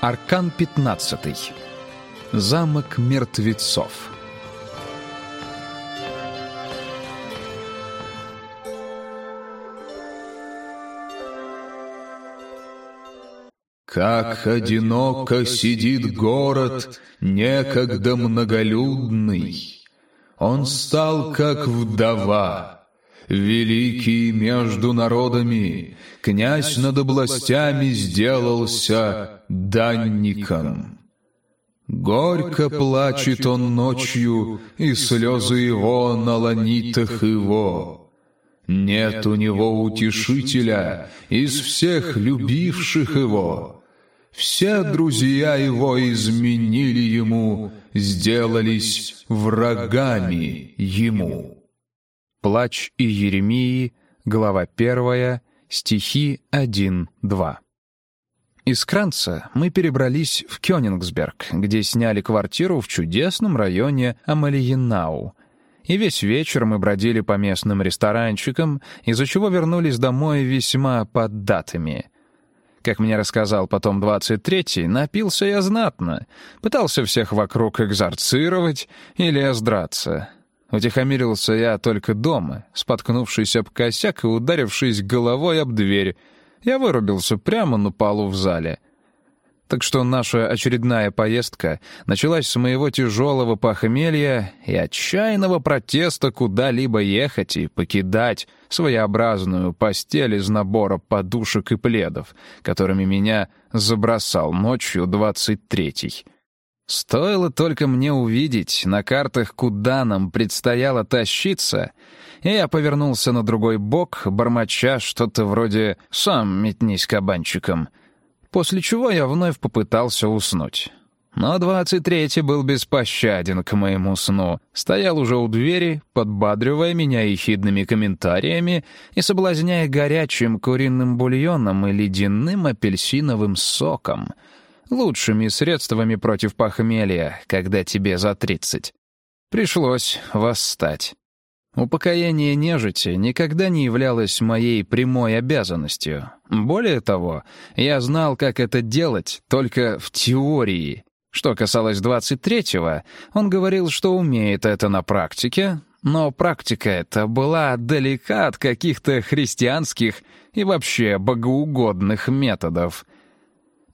Аркан 15. Замок мертвецов. Как одиноко сидит город, некогда многолюдный. Он стал как вдова, великий между народами, князь над областями сделался данником. Горько плачет он ночью, и слезы его на ланитах его. Нет у него утешителя из всех любивших его. Все друзья его изменили ему, сделались врагами ему. Плач и Еремии, глава 1, стихи 1-2. Из Кранца мы перебрались в Кёнингсберг, где сняли квартиру в чудесном районе Амалиенау. И весь вечер мы бродили по местным ресторанчикам, из-за чего вернулись домой весьма поддатыми — как мне рассказал потом 23-й, напился я знатно. Пытался всех вокруг экзорцировать или оздраться. Утихомирился я только дома, споткнувшись об косяк и ударившись головой об дверь. Я вырубился прямо на полу в зале — так что наша очередная поездка началась с моего тяжелого похмелья и отчаянного протеста куда-либо ехать и покидать своеобразную постель из набора подушек и пледов, которыми меня забросал ночью двадцать третий. Стоило только мне увидеть на картах, куда нам предстояло тащиться, и я повернулся на другой бок, бормоча что-то вроде «сам метнись кабанчиком», после чего я вновь попытался уснуть. Но двадцать третий был беспощаден к моему сну, стоял уже у двери, подбадривая меня ехидными комментариями и соблазняя горячим куриным бульоном и ледяным апельсиновым соком, лучшими средствами против похмелья, когда тебе за тридцать. Пришлось восстать. Упокоение нежити никогда не являлось моей прямой обязанностью. Более того, я знал, как это делать только в теории. Что касалось 23-го, он говорил, что умеет это на практике, но практика эта была далека от каких-то христианских и вообще богоугодных методов.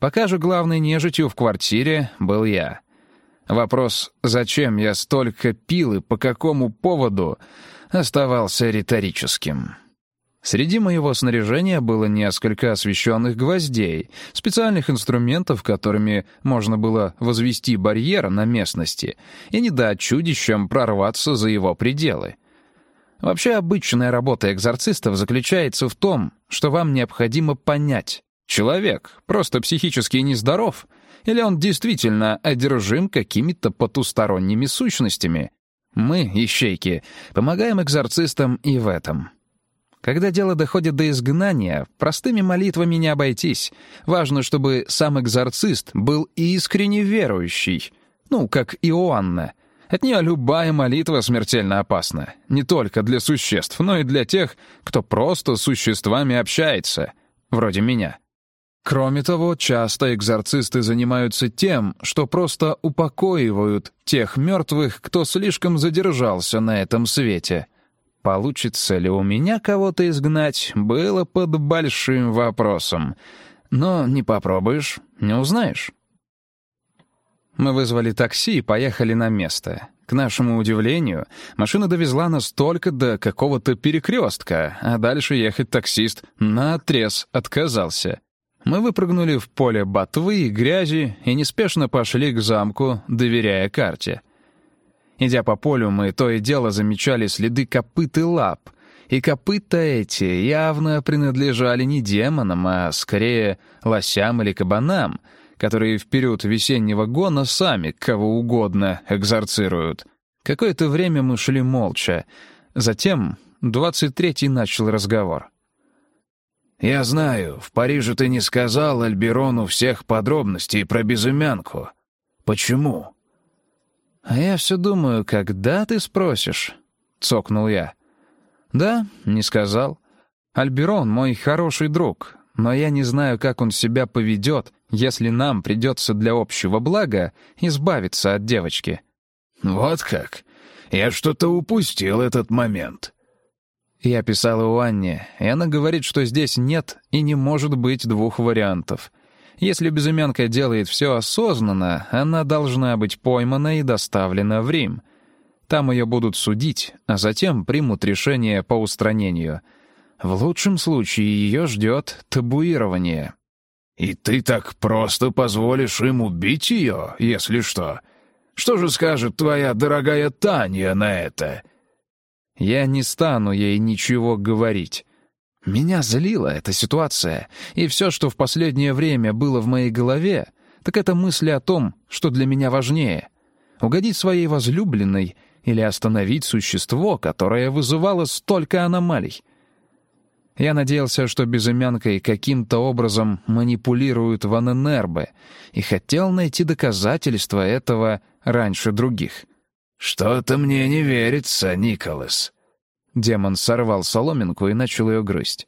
Пока же главной нежитью в квартире был я. Вопрос, зачем я столько пил и по какому поводу, оставался риторическим. Среди моего снаряжения было несколько освещенных гвоздей, специальных инструментов, которыми можно было возвести барьер на местности и не дать чудищам прорваться за его пределы. Вообще обычная работа экзорцистов заключается в том, что вам необходимо понять, человек просто психически нездоров или он действительно одержим какими-то потусторонними сущностями, мы, ищейки, помогаем экзорцистам и в этом. Когда дело доходит до изгнания, простыми молитвами не обойтись. Важно, чтобы сам экзорцист был искренне верующий. Ну, как Иоанна. От нее любая молитва смертельно опасна. Не только для существ, но и для тех, кто просто с существами общается. Вроде меня. Кроме того, часто экзорцисты занимаются тем, что просто упокоивают тех мертвых, кто слишком задержался на этом свете. Получится ли у меня кого-то изгнать, было под большим вопросом. Но не попробуешь, не узнаешь. Мы вызвали такси и поехали на место. К нашему удивлению, машина довезла нас только до какого-то перекрестка, а дальше ехать таксист наотрез отказался. Мы выпрыгнули в поле ботвы и грязи и неспешно пошли к замку, доверяя карте. Идя по полю, мы то и дело замечали следы копыт и лап. И копыта эти явно принадлежали не демонам, а скорее лосям или кабанам, которые в период весеннего гона сами кого угодно экзорцируют. Какое-то время мы шли молча. Затем двадцать третий начал разговор. «Я знаю, в Париже ты не сказал Альберону всех подробностей про безымянку. Почему?» «А я все думаю, когда ты спросишь?» — цокнул я. «Да, не сказал. Альберон — мой хороший друг, но я не знаю, как он себя поведет, если нам придется для общего блага избавиться от девочки». «Вот как? Я что-то упустил этот момент». Я писал у Анне, и она говорит, что здесь нет и не может быть двух вариантов. Если безымянка делает все осознанно, она должна быть поймана и доставлена в Рим. Там ее будут судить, а затем примут решение по устранению. В лучшем случае ее ждет табуирование. «И ты так просто позволишь им убить ее, если что? Что же скажет твоя дорогая Таня на это?» Я не стану ей ничего говорить. Меня злила эта ситуация, и все, что в последнее время было в моей голове, так это мысли о том, что для меня важнее — угодить своей возлюбленной или остановить существо, которое вызывало столько аномалий. Я надеялся, что безымянкой каким-то образом манипулируют в Аненербе, и хотел найти доказательства этого раньше других — «Что-то мне не верится, Николас». Демон сорвал соломинку и начал ее грызть.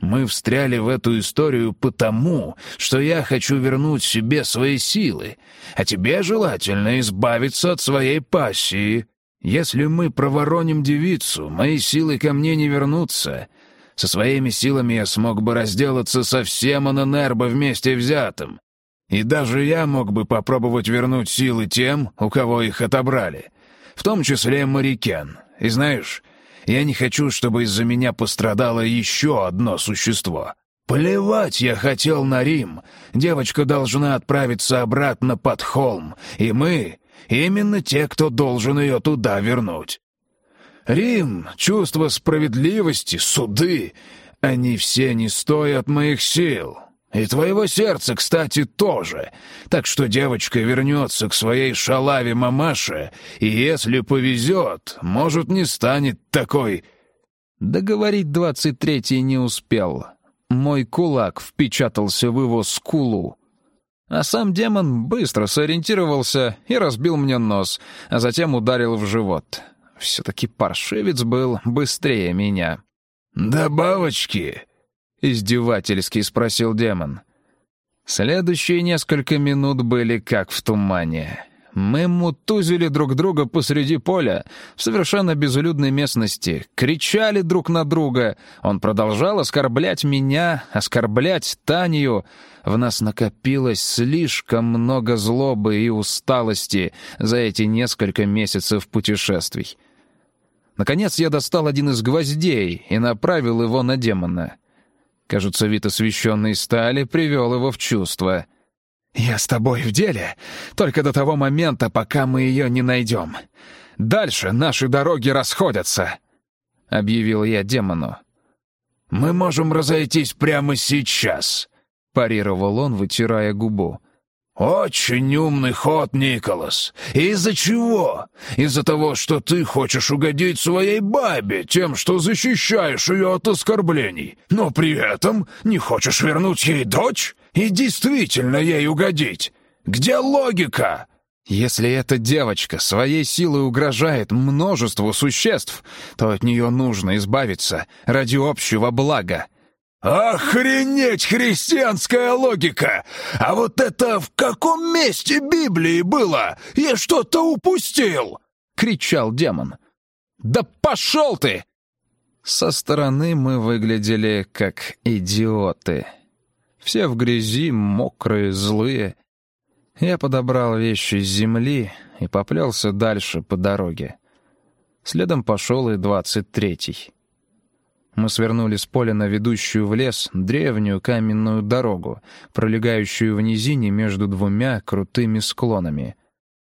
«Мы встряли в эту историю потому, что я хочу вернуть себе свои силы, а тебе желательно избавиться от своей пассии. Если мы провороним девицу, мои силы ко мне не вернутся. Со своими силами я смог бы разделаться со всем Ананербо вместе взятым. И даже я мог бы попробовать вернуть силы тем, у кого их отобрали. В том числе Марикен. И знаешь, я не хочу, чтобы из-за меня пострадало еще одно существо. Плевать я хотел на Рим. Девочка должна отправиться обратно под холм. И мы именно те, кто должен ее туда вернуть. Рим, чувство справедливости, суды — они все не стоят моих сил. И твоего сердца, кстати, тоже. Так что девочка вернется к своей шалаве мамаше, и если повезет, может, не станет такой...» Договорить двадцать третий не успел. Мой кулак впечатался в его скулу. А сам демон быстро сориентировался и разбил мне нос, а затем ударил в живот. Все-таки паршивец был быстрее меня. «Добавочки!» — издевательски спросил демон. Следующие несколько минут были как в тумане. Мы мутузили друг друга посреди поля, в совершенно безлюдной местности, кричали друг на друга. Он продолжал оскорблять меня, оскорблять Танию. В нас накопилось слишком много злобы и усталости за эти несколько месяцев путешествий. Наконец я достал один из гвоздей и направил его на демона. Кажется, вид освещенной стали привел его в чувство. «Я с тобой в деле, только до того момента, пока мы ее не найдем. Дальше наши дороги расходятся», — объявил я демону. «Мы можем разойтись прямо сейчас», — парировал он, вытирая губу. «Очень умный ход, Николас. Из-за чего? Из-за того, что ты хочешь угодить своей бабе тем, что защищаешь ее от оскорблений, но при этом не хочешь вернуть ей дочь и действительно ей угодить. Где логика?» Если эта девочка своей силой угрожает множеству существ, то от нее нужно избавиться ради общего блага. «Охренеть христианская логика! А вот это в каком месте Библии было? Я что-то упустил!» — кричал демон. «Да пошел ты!» Со стороны мы выглядели как идиоты. Все в грязи, мокрые, злые. Я подобрал вещи с земли и поплелся дальше по дороге. Следом пошел и двадцать третий. Мы свернули с поля на ведущую в лес древнюю каменную дорогу, пролегающую в низине между двумя крутыми склонами.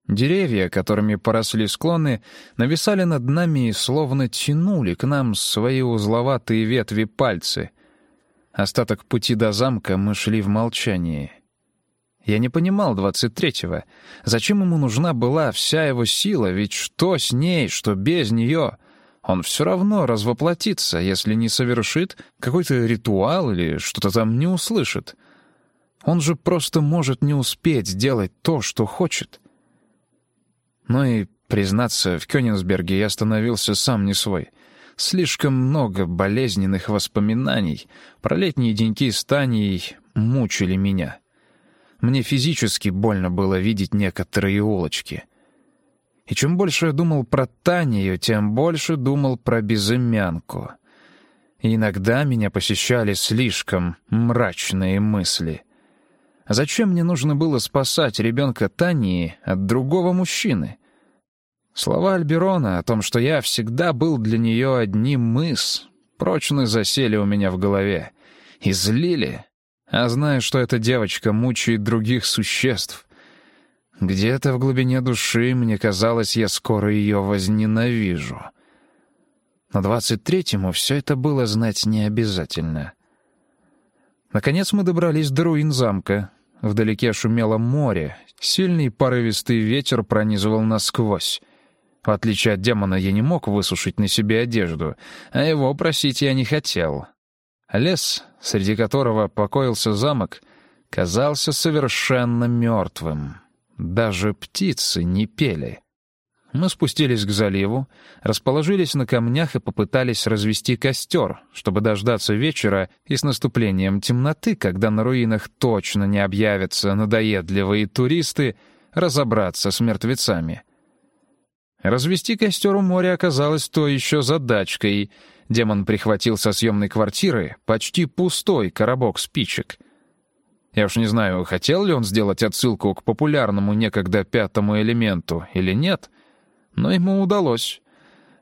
Деревья, которыми поросли склоны, нависали над нами и словно тянули к нам свои узловатые ветви пальцы. Остаток пути до замка мы шли в молчании. Я не понимал двадцать третьего. Зачем ему нужна была вся его сила, ведь что с ней, что без нее — он все равно развоплотится, если не совершит какой-то ритуал или что-то там не услышит. Он же просто может не успеть сделать то, что хочет. Но и, признаться, в Кёнигсберге я становился сам не свой. Слишком много болезненных воспоминаний про летние деньки с Таней мучили меня. Мне физически больно было видеть некоторые улочки. И чем больше я думал про Танию, тем больше думал про безымянку. И иногда меня посещали слишком мрачные мысли. зачем мне нужно было спасать ребенка Тании от другого мужчины? Слова Альберона о том, что я всегда был для нее одним мыс, прочно засели у меня в голове. И злили, а зная, что эта девочка мучает других существ. Где-то в глубине души мне казалось, я скоро ее возненавижу. Но двадцать третьему все это было знать не обязательно. Наконец мы добрались до руин замка. Вдалеке шумело море, сильный порывистый ветер пронизывал насквозь. В отличие от демона, я не мог высушить на себе одежду, а его просить я не хотел. Лес, среди которого покоился замок, казался совершенно мертвым. Даже птицы не пели. Мы спустились к заливу, расположились на камнях и попытались развести костер, чтобы дождаться вечера и с наступлением темноты, когда на руинах точно не объявятся надоедливые туристы, разобраться с мертвецами. Развести костер у моря оказалось то еще задачкой. Демон прихватил со съемной квартиры почти пустой коробок спичек. Я уж не знаю, хотел ли он сделать отсылку к популярному некогда пятому элементу или нет, но ему удалось.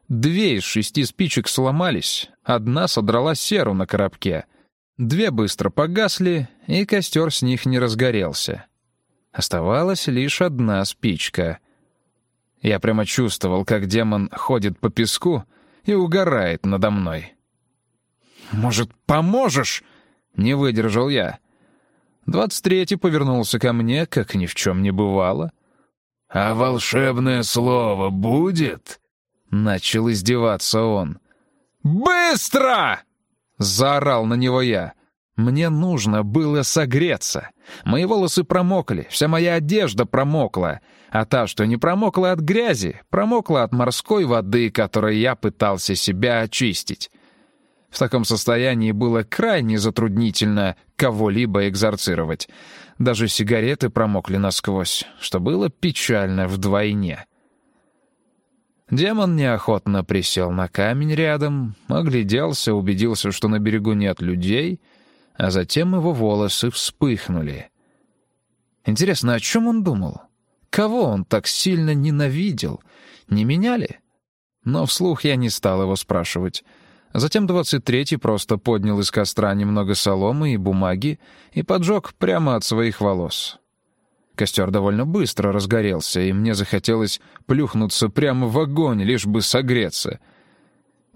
Две из шести спичек сломались, одна содрала серу на коробке. Две быстро погасли, и костер с них не разгорелся. Оставалась лишь одна спичка — я прямо чувствовал, как демон ходит по песку и угорает надо мной. «Может, поможешь?» — не выдержал я. Двадцать третий повернулся ко мне, как ни в чем не бывало. «А волшебное слово будет?» — начал издеваться он. «Быстро!» — заорал на него я. Мне нужно было согреться. Мои волосы промокли, вся моя одежда промокла, а та, что не промокла от грязи, промокла от морской воды, которой я пытался себя очистить. В таком состоянии было крайне затруднительно кого-либо экзорцировать. Даже сигареты промокли насквозь, что было печально вдвойне. Демон неохотно присел на камень рядом, огляделся, убедился, что на берегу нет людей — а затем его волосы вспыхнули. Интересно, о чем он думал? Кого он так сильно ненавидел? Не меняли? Но вслух я не стал его спрашивать. Затем двадцать третий просто поднял из костра немного соломы и бумаги и поджег прямо от своих волос. Костер довольно быстро разгорелся, и мне захотелось плюхнуться прямо в огонь, лишь бы согреться —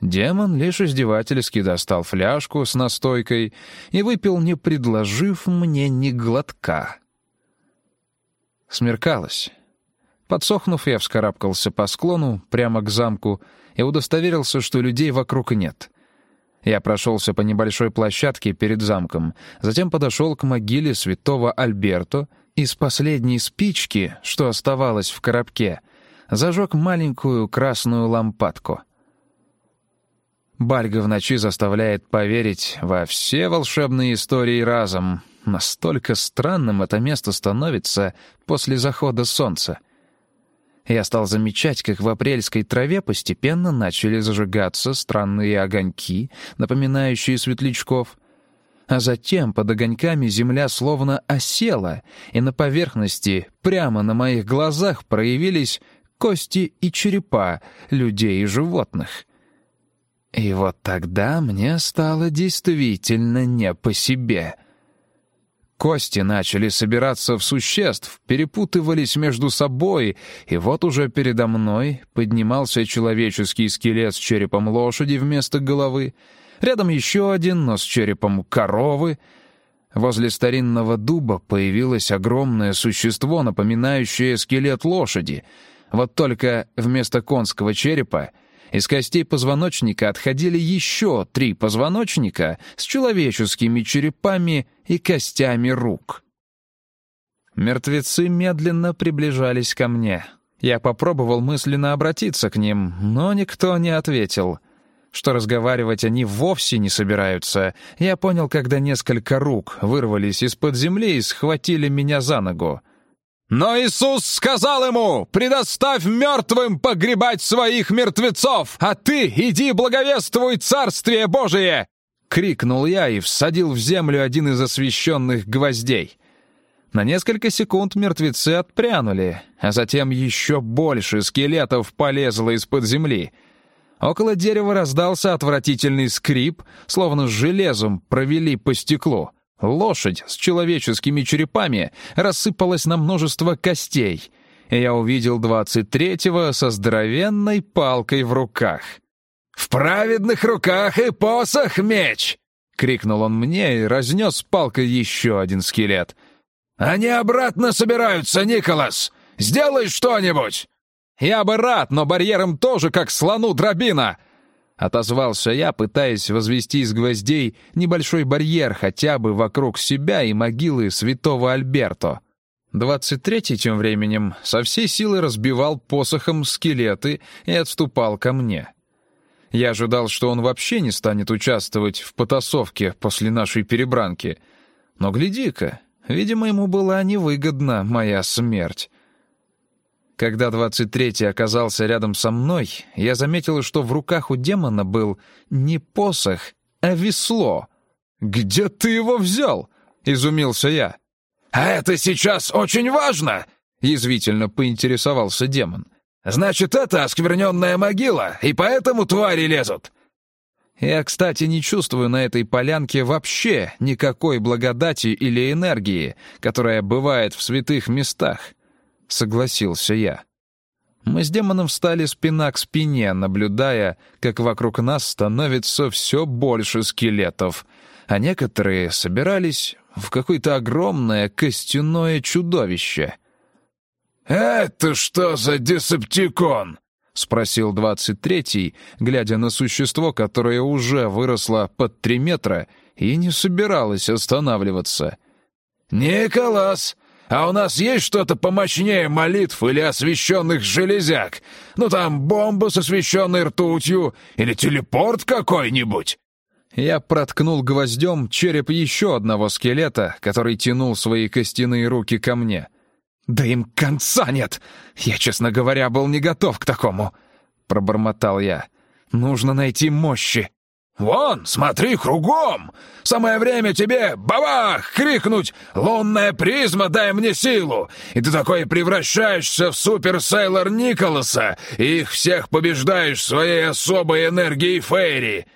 Демон лишь издевательски достал фляжку с настойкой и выпил, не предложив мне ни глотка. Смеркалось. Подсохнув, я вскарабкался по склону прямо к замку и удостоверился, что людей вокруг нет. Я прошелся по небольшой площадке перед замком, затем подошел к могиле святого Альберто и с последней спички, что оставалось в коробке, зажег маленькую красную лампадку — Бальга в ночи заставляет поверить во все волшебные истории разом. Настолько странным это место становится после захода солнца. Я стал замечать, как в апрельской траве постепенно начали зажигаться странные огоньки, напоминающие светлячков. А затем под огоньками земля словно осела, и на поверхности, прямо на моих глазах, проявились кости и черепа людей и животных — и вот тогда мне стало действительно не по себе. Кости начали собираться в существ, перепутывались между собой, и вот уже передо мной поднимался человеческий скелет с черепом лошади вместо головы, рядом еще один, но с черепом коровы. Возле старинного дуба появилось огромное существо, напоминающее скелет лошади. Вот только вместо конского черепа из костей позвоночника отходили еще три позвоночника с человеческими черепами и костями рук. Мертвецы медленно приближались ко мне. Я попробовал мысленно обратиться к ним, но никто не ответил. Что разговаривать они вовсе не собираются, я понял, когда несколько рук вырвались из-под земли и схватили меня за ногу. Но Иисус сказал ему, «Предоставь мертвым погребать своих мертвецов, а ты иди благовествуй Царствие Божие!» Крикнул я и всадил в землю один из освященных гвоздей. На несколько секунд мертвецы отпрянули, а затем еще больше скелетов полезло из-под земли. Около дерева раздался отвратительный скрип, словно железом провели по стеклу. Лошадь с человеческими черепами рассыпалась на множество костей, я увидел двадцать третьего со здоровенной палкой в руках. «В праведных руках и посох меч!» — крикнул он мне и разнес палкой еще один скелет. «Они обратно собираются, Николас! Сделай что-нибудь!» «Я бы рад, но барьером тоже как слону дробина!» Отозвался я, пытаясь возвести из гвоздей небольшой барьер хотя бы вокруг себя и могилы святого Альберто. Двадцать третий тем временем со всей силы разбивал посохом скелеты и отступал ко мне. Я ожидал, что он вообще не станет участвовать в потасовке после нашей перебранки. Но гляди-ка, видимо, ему была невыгодна моя смерть. Когда 23-й оказался рядом со мной, я заметил, что в руках у демона был не посох, а весло. «Где ты его взял?» — изумился я. «А это сейчас очень важно!» — язвительно поинтересовался демон. «Значит, это оскверненная могила, и поэтому твари лезут!» Я, кстати, не чувствую на этой полянке вообще никакой благодати или энергии, которая бывает в святых местах согласился я. Мы с демоном встали спина к спине, наблюдая, как вокруг нас становится все больше скелетов, а некоторые собирались в какое-то огромное костяное чудовище. «Это что за десептикон?» — спросил двадцать третий, глядя на существо, которое уже выросло под три метра и не собиралось останавливаться. «Николас, а у нас есть что-то помощнее молитв или освященных железяк? Ну там бомба с освященной ртутью или телепорт какой-нибудь?» Я проткнул гвоздем череп еще одного скелета, который тянул свои костяные руки ко мне. «Да им конца нет! Я, честно говоря, был не готов к такому!» — пробормотал я. «Нужно найти мощи!» «Вон, смотри кругом! Самое время тебе, бабах, крикнуть «Лунная призма, дай мне силу!» И ты такой превращаешься в супер-сейлор Николаса и их всех побеждаешь своей особой энергией Фейри!»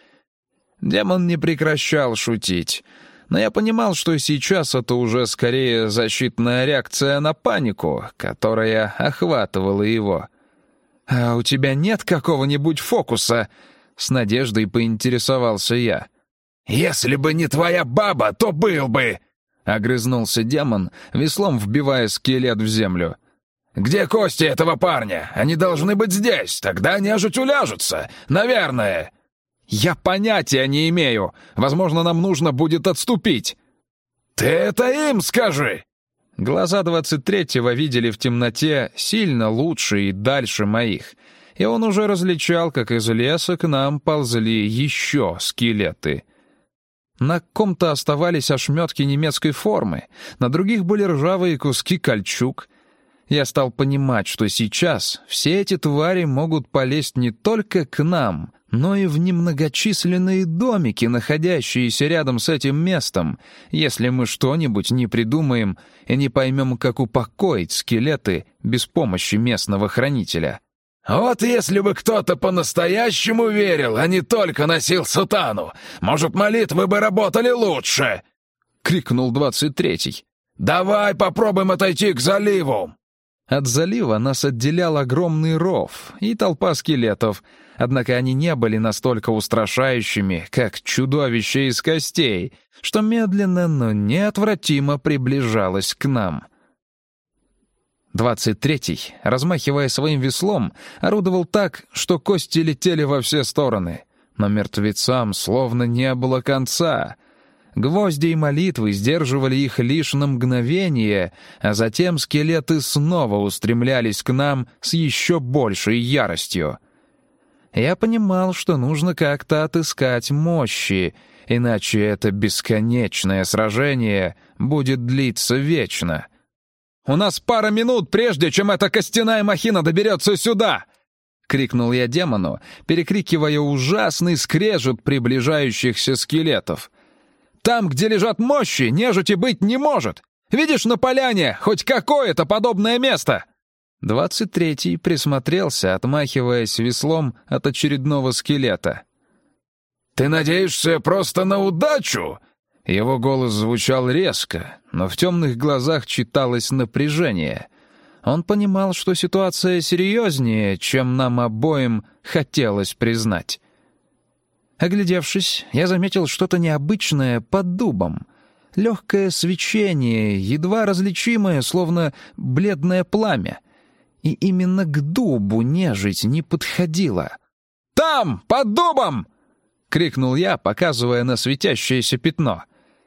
Демон не прекращал шутить, но я понимал, что сейчас это уже скорее защитная реакция на панику, которая охватывала его. «А у тебя нет какого-нибудь фокуса?» — с надеждой поинтересовался я. «Если бы не твоя баба, то был бы!» — огрызнулся демон, веслом вбивая скелет в землю. «Где кости этого парня? Они должны быть здесь, тогда нежить уляжутся, наверное!» «Я понятия не имею. Возможно, нам нужно будет отступить». «Ты это им скажи!» Глаза двадцать третьего видели в темноте сильно лучше и дальше моих — и он уже различал, как из леса к нам ползли еще скелеты. На ком-то оставались ошметки немецкой формы, на других были ржавые куски кольчуг. Я стал понимать, что сейчас все эти твари могут полезть не только к нам, но и в немногочисленные домики, находящиеся рядом с этим местом, если мы что-нибудь не придумаем и не поймем, как упокоить скелеты без помощи местного хранителя. «Вот если бы кто-то по-настоящему верил, а не только носил сутану, может, молитвы бы работали лучше!» — крикнул двадцать третий. «Давай попробуем отойти к заливу!» От залива нас отделял огромный ров и толпа скелетов, однако они не были настолько устрашающими, как чудовище из костей, что медленно, но неотвратимо приближалось к нам — Двадцать третий, размахивая своим веслом, орудовал так, что кости летели во все стороны. Но мертвецам словно не было конца. Гвозди и молитвы сдерживали их лишь на мгновение, а затем скелеты снова устремлялись к нам с еще большей яростью. Я понимал, что нужно как-то отыскать мощи, иначе это бесконечное сражение будет длиться вечно. «У нас пара минут, прежде чем эта костяная махина доберется сюда!» — крикнул я демону, перекрикивая ужасный скрежет приближающихся скелетов. «Там, где лежат мощи, нежити быть не может! Видишь на поляне хоть какое-то подобное место?» Двадцать третий присмотрелся, отмахиваясь веслом от очередного скелета. «Ты надеешься просто на удачу?» Его голос звучал резко, но в темных глазах читалось напряжение. Он понимал, что ситуация серьезнее, чем нам обоим хотелось признать. Оглядевшись, я заметил что-то необычное под дубом. Легкое свечение, едва различимое, словно бледное пламя. И именно к дубу нежить не подходила. «Там, под дубом!» — крикнул я, показывая на светящееся пятно.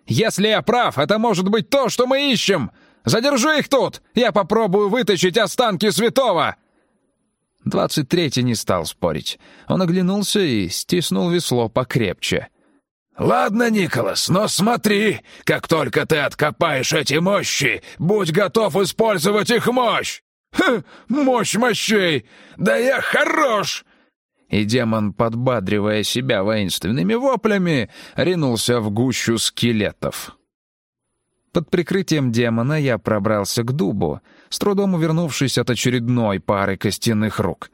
«Если я прав, это может быть то, что мы ищем! Задержи их тут! Я попробую вытащить останки святого!» Двадцать третий не стал спорить. Он оглянулся и стиснул весло покрепче. «Ладно, Николас, но смотри, как только ты откопаешь эти мощи, будь готов использовать их мощь!» «Ха! Мощь мощей! Да я хорош!» И демон, подбадривая себя воинственными воплями, ринулся в гущу скелетов. Под прикрытием демона я пробрался к дубу, с трудом увернувшись от очередной пары костяных рук.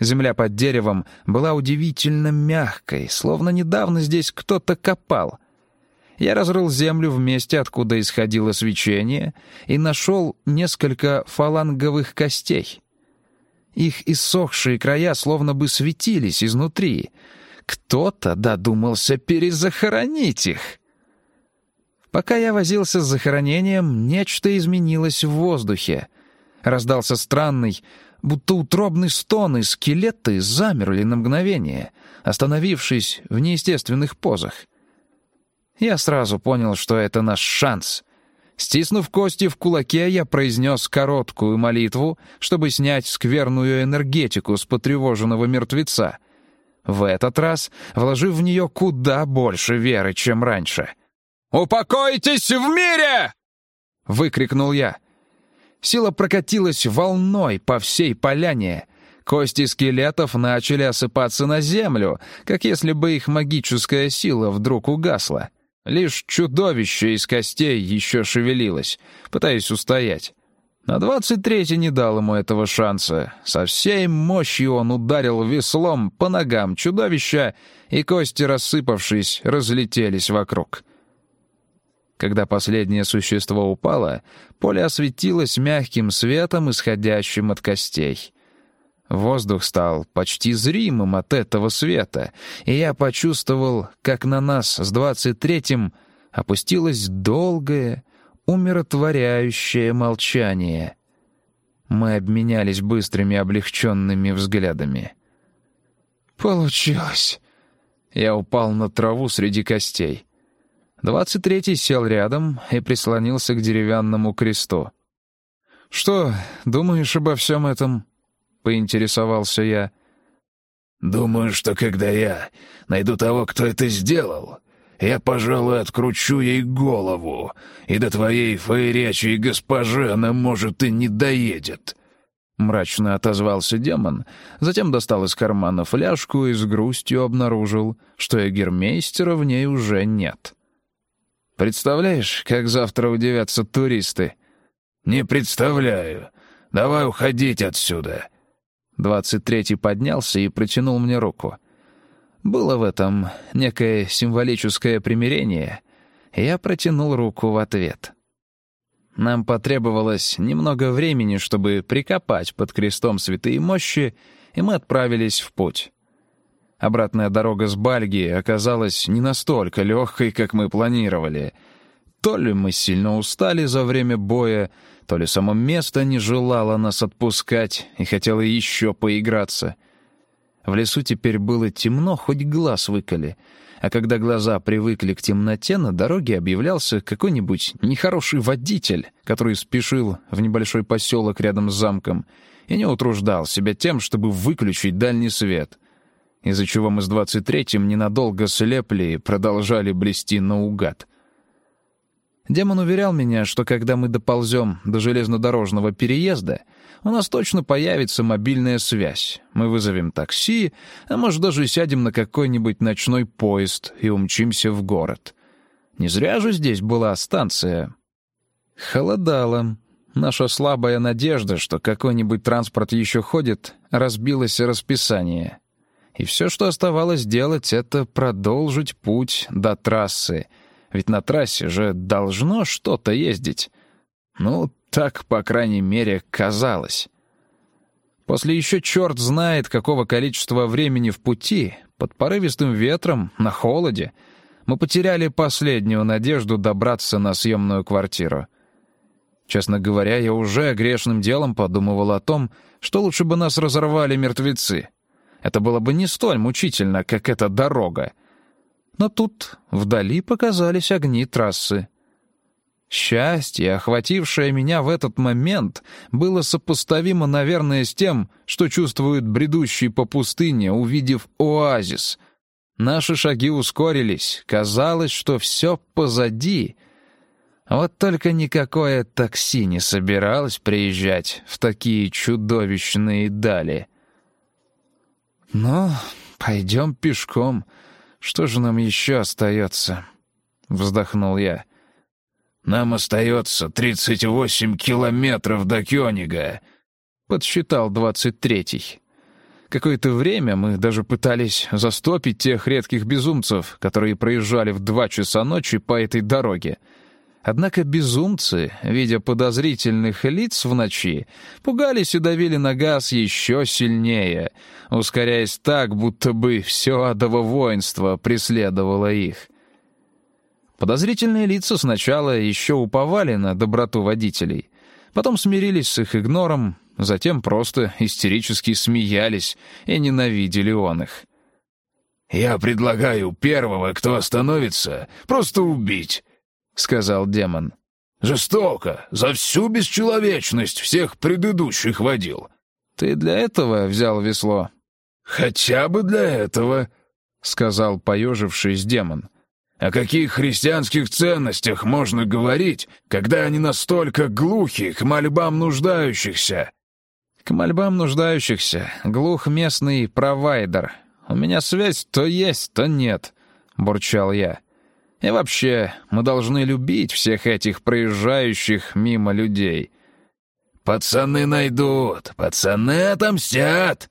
Земля под деревом была удивительно мягкой, словно недавно здесь кто-то копал. Я разрыл землю в месте, откуда исходило свечение, и нашел несколько фаланговых костей. Их иссохшие края словно бы светились изнутри. Кто-то додумался перезахоронить их. Пока я возился с захоронением, нечто изменилось в воздухе. Раздался странный, будто утробный стон, и скелеты замерли на мгновение, остановившись в неестественных позах. Я сразу понял, что это наш шанс. Стиснув кости в кулаке, я произнес короткую молитву, чтобы снять скверную энергетику с потревоженного мертвеца. В этот раз вложив в нее куда больше веры, чем раньше — «Упокойтесь в мире!» — выкрикнул я. Сила прокатилась волной по всей поляне. Кости скелетов начали осыпаться на землю, как если бы их магическая сила вдруг угасла. Лишь чудовище из костей еще шевелилось, пытаясь устоять. На двадцать третий не дал ему этого шанса. Со всей мощью он ударил веслом по ногам чудовища, и кости, рассыпавшись, разлетелись вокруг. Когда последнее существо упало, поле осветилось мягким светом, исходящим от костей. Воздух стал почти зримым от этого света, и я почувствовал, как на нас с двадцать третьим опустилось долгое, умиротворяющее молчание. Мы обменялись быстрыми облегченными взглядами. «Получилось!» Я упал на траву среди костей. Двадцать третий сел рядом и прислонился к деревянному кресту. «Что, думаешь обо всем этом?» — поинтересовался я. «Думаю, что когда я найду того, кто это сделал, я, пожалуй, откручу ей голову, и до твоей фаерячей госпожи она, может, и не доедет». Мрачно отозвался демон, затем достал из кармана фляжку и с грустью обнаружил, что эгермейстера в ней уже нет. Представляешь, как завтра удивятся туристы?» «Не представляю. Давай уходить отсюда». Двадцать третий поднялся и протянул мне руку. Было в этом некое символическое примирение. Я протянул руку в ответ. Нам потребовалось немного времени, чтобы прикопать под крестом святые мощи, и мы отправились в путь. Обратная дорога с Бальги оказалась не настолько легкой, как мы планировали. То ли мы сильно устали за время боя, то ли само место не желало нас отпускать и хотело еще поиграться. В лесу теперь было темно, хоть глаз выколи. А когда глаза привыкли к темноте, на дороге объявлялся какой-нибудь нехороший водитель, который спешил в небольшой поселок рядом с замком и не утруждал себя тем, чтобы выключить дальний свет — из-за чего мы с двадцать третьим ненадолго слепли и продолжали блести наугад. Демон уверял меня, что когда мы доползем до железнодорожного переезда, у нас точно появится мобильная связь. Мы вызовем такси, а может даже сядем на какой-нибудь ночной поезд и умчимся в город. Не зря же здесь была станция. Холодало. Наша слабая надежда, что какой-нибудь транспорт еще ходит, разбилось расписание. И все, что оставалось делать, это продолжить путь до трассы — ведь на трассе же должно что-то ездить. Ну, так, по крайней мере, казалось. После еще черт знает какого количества времени в пути, под порывистым ветром, на холоде, мы потеряли последнюю надежду добраться на съемную квартиру. Честно говоря, я уже грешным делом подумывал о том, что лучше бы нас разорвали мертвецы. Это было бы не столь мучительно, как эта дорога — но тут вдали показались огни трассы. Счастье, охватившее меня в этот момент, было сопоставимо, наверное, с тем, что чувствует бредущий по пустыне, увидев оазис. Наши шаги ускорились, казалось, что все позади. Вот только никакое такси не собиралось приезжать в такие чудовищные дали. «Ну, пойдем пешком», что же нам еще остается?» — вздохнул я. «Нам остается тридцать восемь километров до Кёнига», — подсчитал двадцать третий. Какое-то время мы даже пытались застопить тех редких безумцев, которые проезжали в два часа ночи по этой дороге — Однако безумцы, видя подозрительных лиц в ночи, пугались и давили на газ еще сильнее, ускоряясь так, будто бы все адово воинство преследовало их. Подозрительные лица сначала еще уповали на доброту водителей, потом смирились с их игнором, затем просто истерически смеялись и ненавидели он их. «Я предлагаю первого, кто остановится, просто убить». — сказал демон. «Жестоко, за всю бесчеловечность всех предыдущих водил». «Ты для этого взял весло?» «Хотя бы для этого», — сказал поежившись демон. «О каких христианских ценностях можно говорить, когда они настолько глухи к мольбам нуждающихся?» «К мольбам нуждающихся глух местный провайдер. У меня связь то есть, то нет», — бурчал я. И вообще, мы должны любить всех этих проезжающих мимо людей. «Пацаны найдут! Пацаны отомстят!»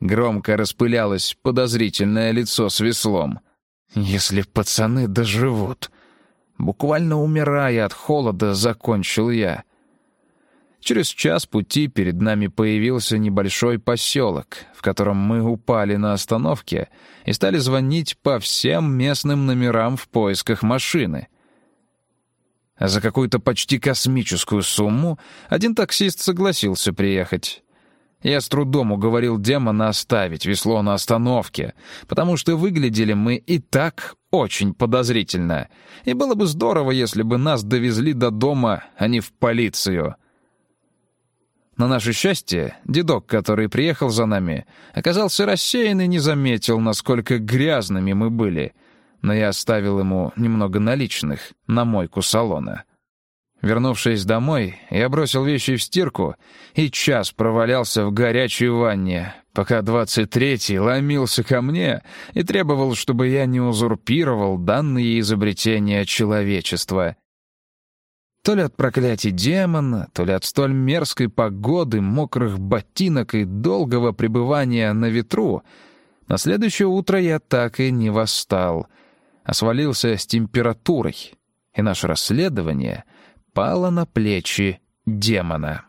Громко распылялось подозрительное лицо с веслом. «Если пацаны доживут...» Буквально умирая от холода, закончил я. Через час пути перед нами появился небольшой поселок, в котором мы упали на остановке и стали звонить по всем местным номерам в поисках машины. За какую-то почти космическую сумму один таксист согласился приехать. Я с трудом уговорил демона оставить весло на остановке, потому что выглядели мы и так очень подозрительно, и было бы здорово, если бы нас довезли до дома, а не в полицию». На наше счастье, дедок, который приехал за нами, оказался рассеян и не заметил, насколько грязными мы были, но я оставил ему немного наличных на мойку салона. Вернувшись домой, я бросил вещи в стирку и час провалялся в горячей ванне, пока двадцать третий ломился ко мне и требовал, чтобы я не узурпировал данные изобретения человечества — то ли от проклятий демона, то ли от столь мерзкой погоды, мокрых ботинок и долгого пребывания на ветру, на следующее утро я так и не восстал, а свалился с температурой, и наше расследование пало на плечи демона.